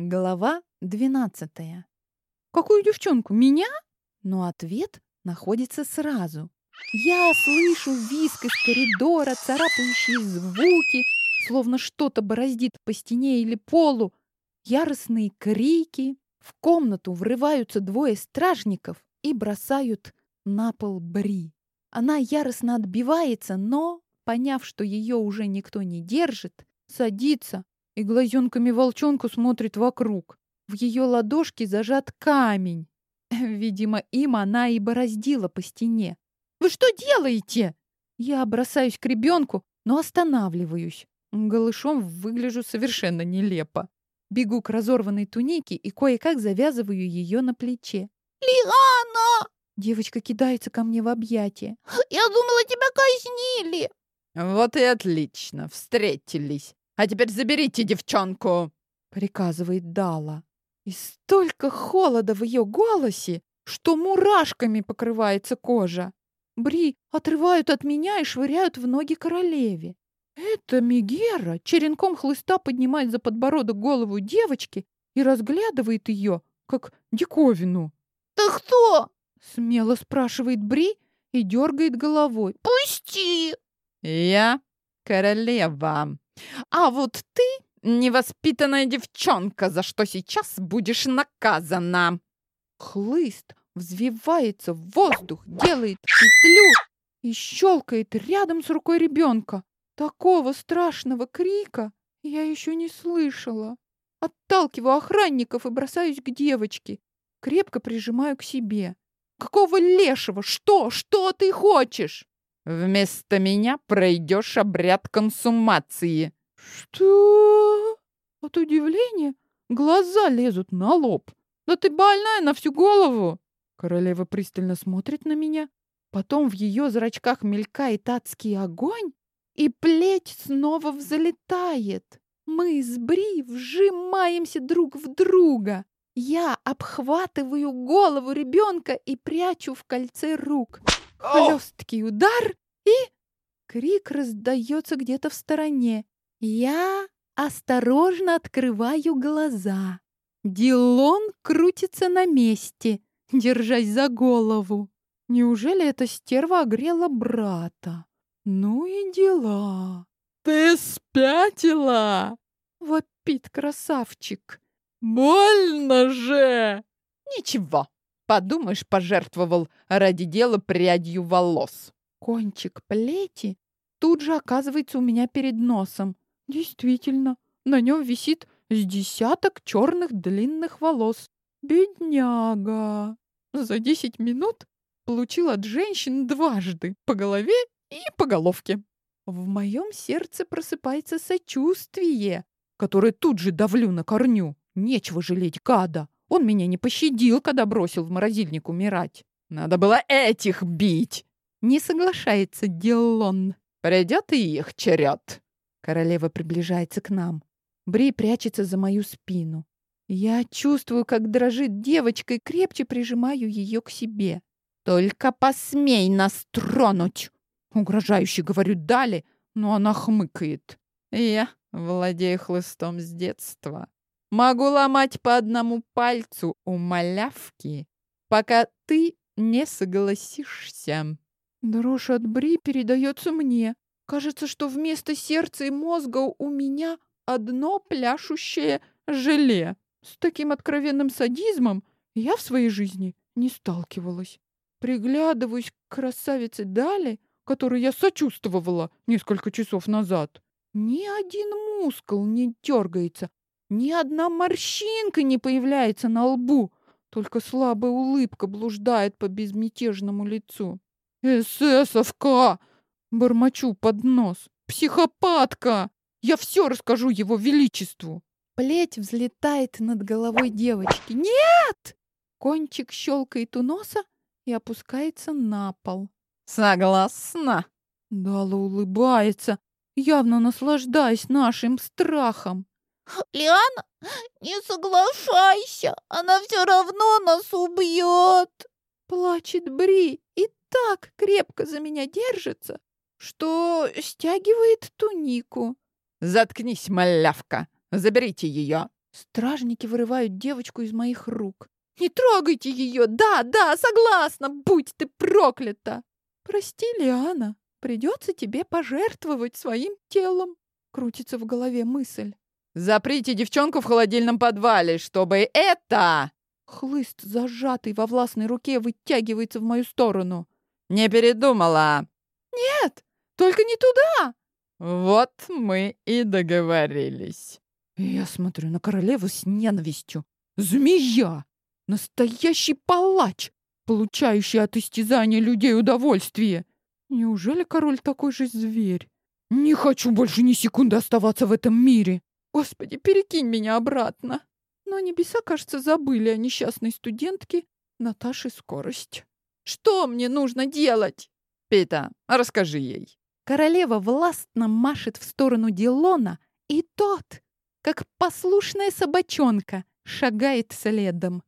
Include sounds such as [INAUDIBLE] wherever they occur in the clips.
Глава двенадцатая. «Какую девчонку? Меня?» Но ответ находится сразу. Я слышу визг из коридора, царапающие звуки, словно что-то бороздит по стене или полу, яростные крики. В комнату врываются двое стражников и бросают на пол Бри. Она яростно отбивается, но, поняв, что ее уже никто не держит, садится и глазенками волчонку смотрит вокруг. В ее ладошке зажат камень. [LAUGHS] Видимо, им она и бороздила по стене. «Вы что делаете?» Я бросаюсь к ребенку, но останавливаюсь. Голышом выгляжу совершенно нелепо. Бегу к разорванной тунике и кое-как завязываю ее на плече. «Лиана!» Девочка кидается ко мне в объятия. «Я думала, тебя казнили!» «Вот и отлично, встретились. А теперь заберите девчонку!» — приказывает Дала. И столько холода в ее голосе, что мурашками покрывается кожа. Бри отрывают от меня и швыряют в ноги королеве. Это Мегера черенком хлыста поднимает за подбородок голову девочки и разглядывает ее, как диковину. «Ты кто?» — смело спрашивает Бри и дергает головой. «Пусти!» «Я королева», а вот ты невоспитанная девчонка, за что сейчас будешь наказана. Хлыст взвивается в воздух, делает петлю и щелкает рядом с рукой ребенка. Такого страшного крика я еще не слышала. Отталкиваю охранников и бросаюсь к девочке. Крепко прижимаю к себе. Какого лешего? Что? Что ты хочешь? Вместо меня пройдешь обряд консумации. Что? От удивления глаза лезут на лоб. Да ты больная на всю голову. Королева пристально смотрит на меня. Потом в ее зрачках мелькает адский огонь, и плеть снова взлетает. Мы с Бри вжимаемся друг в друга. Я обхватываю голову ребенка и прячу в кольце рук. Хлесткий удар и... Крик раздается где-то в стороне. Я осторожно открываю глаза. Дилон крутится на месте, держась за голову. Неужели эта стерва огрела брата? Ну и дела. «Ты спятила!» — вопит красавчик. «Больно же!» «Ничего, Подумаешь, пожертвовал ради дела прядью волос. Кончик плети тут же оказывается у меня перед носом. Действительно, на нем висит с десяток черных длинных волос. Бедняга. За десять минут получил от женщин дважды по голове и по головке. В моем сердце просыпается сочувствие, которое тут же давлю на корню. Нечего жалеть гада. Он меня не пощадил, когда бросил в морозильник умирать. Надо было этих бить. Не соглашается Диллон. Придет и их черед. Королева приближается к нам. Бри прячется за мою спину. Я чувствую, как дрожит девочка и крепче прижимаю ее к себе. «Только посмей нас тронуть!» Угрожающе говорю Дали, но она хмыкает. «Я владею хлыстом с детства. Могу ломать по одному пальцу у малявки, пока ты не согласишься. Дрожь от Бри передается мне. Кажется, что вместо сердца и мозга у меня одно пляшущее желе. С таким откровенным садизмом я в своей жизни не сталкивалась. Приглядываюсь к красавице Дали, которой я сочувствовала несколько часов назад. Ни один мускул не дергается, ни одна морщинка не появляется на лбу, только слабая улыбка блуждает по безмятежному лицу. «Эсэсовка!» — бормочу под нос. «Психопатка! Я все расскажу его величеству!» Плеть взлетает над головой девочки. «Нет!» Кончик щелкает у носа и опускается на пол. «Согласна!» Дала улыбается, явно наслаждаясь нашим страхом. Лиана, не соглашайся, она все равно нас убьет. Плачет Бри так крепко за меня держится, что стягивает тунику. Заткнись, малявка, заберите ее. Стражники вырывают девочку из моих рук. «Не трогайте ее! Да, да, согласна! Будь ты проклята!» «Прости, Лиана, придется тебе пожертвовать своим телом», — крутится в голове мысль. Заприте девчонку в холодильном подвале, чтобы это... Хлыст, зажатый во властной руке, вытягивается в мою сторону. Не передумала. Нет, только не туда. Вот мы и договорились. Я смотрю на королеву с ненавистью. Змея! Настоящий палач, получающий от истязания людей удовольствие. Неужели король такой же зверь? Не хочу больше ни секунды оставаться в этом мире. Господи, перекинь меня обратно. Но небеса, кажется, забыли о несчастной студентке Наташе Скорость. Что мне нужно делать? Пита, расскажи ей. Королева властно машет в сторону Дилона, и тот, как послушная собачонка, шагает следом.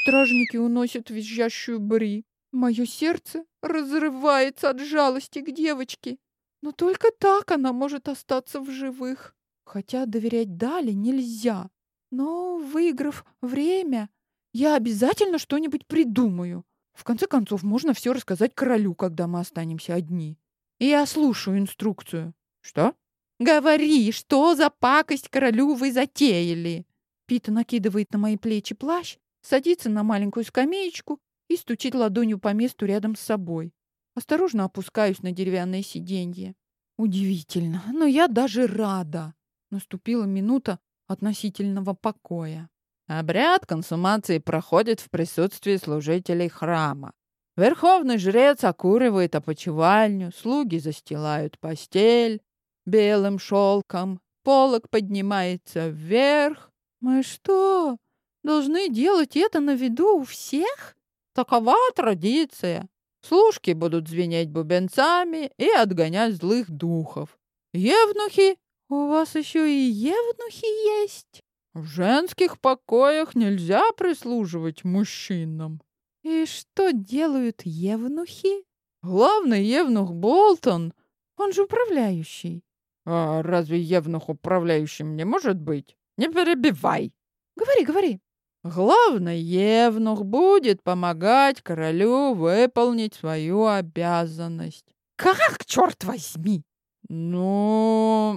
Стражники уносят визжащую Бри. Мое сердце разрывается от жалости к девочке. Но только так она может остаться в живых. Хотя доверять Дали нельзя. Но, выиграв время, я обязательно что-нибудь придумаю. В конце концов, можно все рассказать королю, когда мы останемся одни. Я слушаю инструкцию. Что? Говори, что за пакость королю вы затеяли? Пита накидывает на мои плечи плащ, садится на маленькую скамеечку и стучит ладонью по месту рядом с собой. Осторожно опускаюсь на деревянное сиденье. Удивительно, но я даже рада. Наступила минута относительного покоя. Обряд консумации проходит в присутствии служителей храма. Верховный жрец окуривает опочивальню, слуги застилают постель белым шелком, полог поднимается вверх. Мы что, должны делать это на виду у всех? Такова традиция. Служки будут звенеть бубенцами и отгонять злых духов. Евнухи «У вас еще и евнухи есть?» «В женских покоях нельзя прислуживать мужчинам». «И что делают евнухи?» «Главный евнух Болтон, он же управляющий». «А разве евнух управляющим не может быть? Не перебивай!» «Говори, говори!» «Главный евнух будет помогать королю выполнить свою обязанность». «Как, черт возьми?» «Ну...»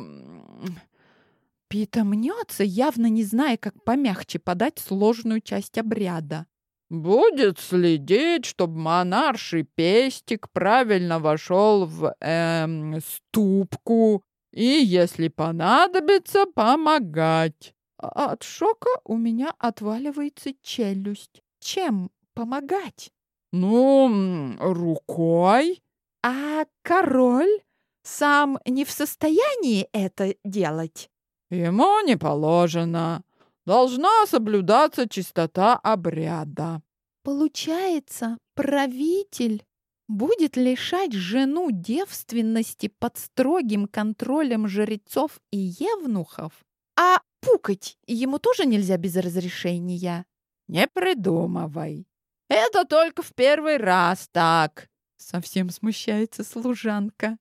Пита мнется, явно не зная, как помягче подать сложную часть обряда. «Будет следить, чтобы монарший пестик правильно вошел в эм, ступку и, если понадобится, помогать». А от шока у меня отваливается челюсть. Чем помогать? «Ну, рукой». «А король?» сам не в состоянии это делать? Ему не положено. Должна соблюдаться чистота обряда. Получается, правитель будет лишать жену девственности под строгим контролем жрецов и евнухов? А пукать ему тоже нельзя без разрешения? Не придумывай. Это только в первый раз так. Совсем смущается служанка.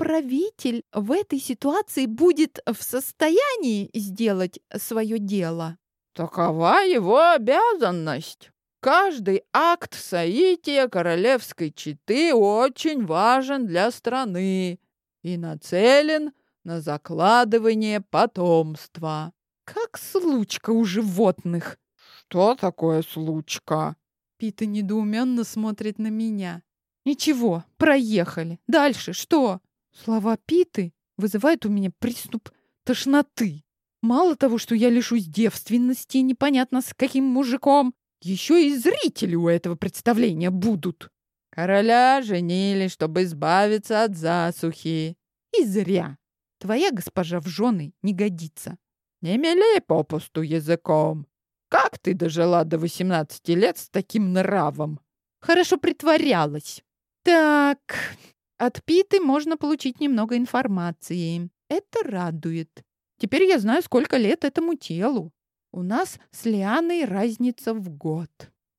Правитель в этой ситуации будет в состоянии сделать свое дело. Такова его обязанность. Каждый акт соития королевской четы очень важен для страны и нацелен на закладывание потомства. Как случка у животных. Что такое случка? Пита недоуменно смотрит на меня. Ничего, проехали. Дальше что? Слова Питы вызывают у меня приступ тошноты. Мало того, что я лишусь девственности, непонятно с каким мужиком, еще и зрители у этого представления будут. Короля женили, чтобы избавиться от засухи. И зря. Твоя госпожа в жены не годится. Не мелей попусту языком. Как ты дожила до восемнадцати лет с таким нравом? Хорошо притворялась. Так, от Питы можно получить немного информации. Это радует. Теперь я знаю, сколько лет этому телу. У нас с Лианой разница в год.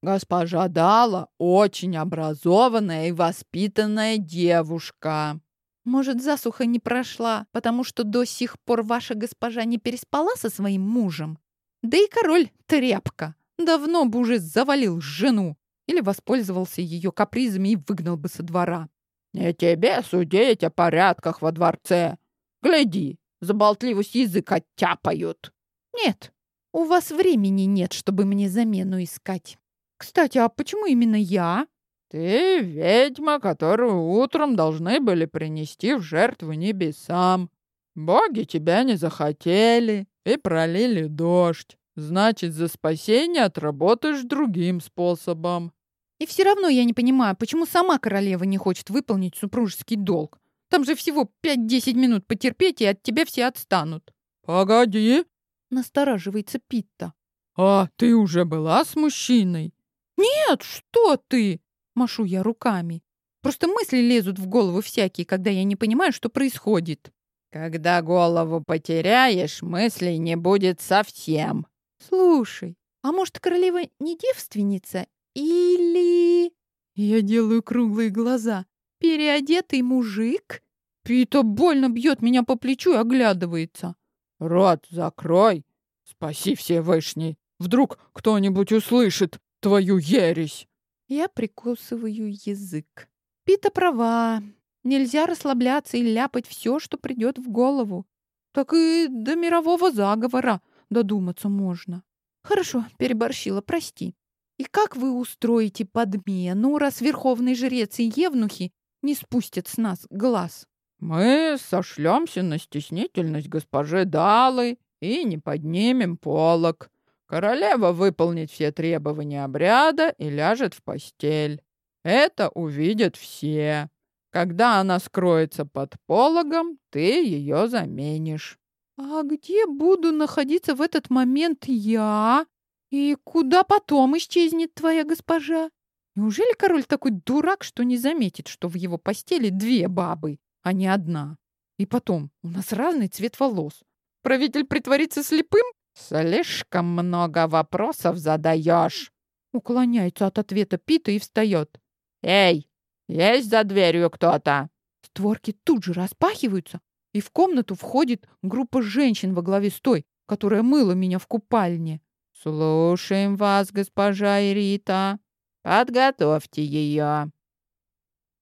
Госпожа Дала очень образованная и воспитанная девушка. Может, засуха не прошла, потому что до сих пор ваша госпожа не переспала со своим мужем? Да и король — тряпка. Давно бы уже завалил жену или воспользовался ее капризами и выгнал бы со двора. «Не тебе судить о порядках во дворце. Гляди, за болтливость язык оттяпают». Нет, у вас времени нет, чтобы мне замену искать. Кстати, а почему именно я? Ты ведьма, которую утром должны были принести в жертву небесам. Боги тебя не захотели и пролили дождь. Значит, за спасение отработаешь другим способом. И все равно я не понимаю, почему сама королева не хочет выполнить супружеский долг. Там же всего 5-10 минут потерпеть, и от тебя все отстанут. Погоди, настораживается Питта. А ты уже была с мужчиной? Нет, что ты? Машу я руками. Просто мысли лезут в голову всякие, когда я не понимаю, что происходит. Когда голову потеряешь, мыслей не будет совсем. Слушай, а может, королева не девственница? Или... Я делаю круглые глаза. Переодетый мужик? Пита больно бьет меня по плечу и оглядывается. Рот закрой. Спаси все вышней. Вдруг кто-нибудь услышит твою ересь. Я прикусываю язык. Пита права. Нельзя расслабляться и ляпать все, что придет в голову. Так и до мирового заговора додуматься можно. Хорошо, переборщила, прости. И как вы устроите подмену, раз верховный жрец и евнухи не спустят с нас глаз? Мы сошлемся на стеснительность госпожи Далы и не поднимем полог. Королева выполнит все требования обряда и ляжет в постель. Это увидят все. Когда она скроется под пологом, ты ее заменишь. А где буду находиться в этот момент я? И куда потом исчезнет твоя госпожа? Неужели король такой дурак, что не заметит, что в его постели две бабы, а не одна? И потом, у нас разный цвет волос. Правитель притворится слепым? «Слишком много вопросов задаешь!» Уклоняется от ответа Пита и встает. «Эй, есть за дверью кто-то?» Створки тут же распахиваются, и в комнату входит группа женщин во главе с той, которая мыла меня в купальне. «Слушаем вас, госпожа Ирита. Подготовьте ее».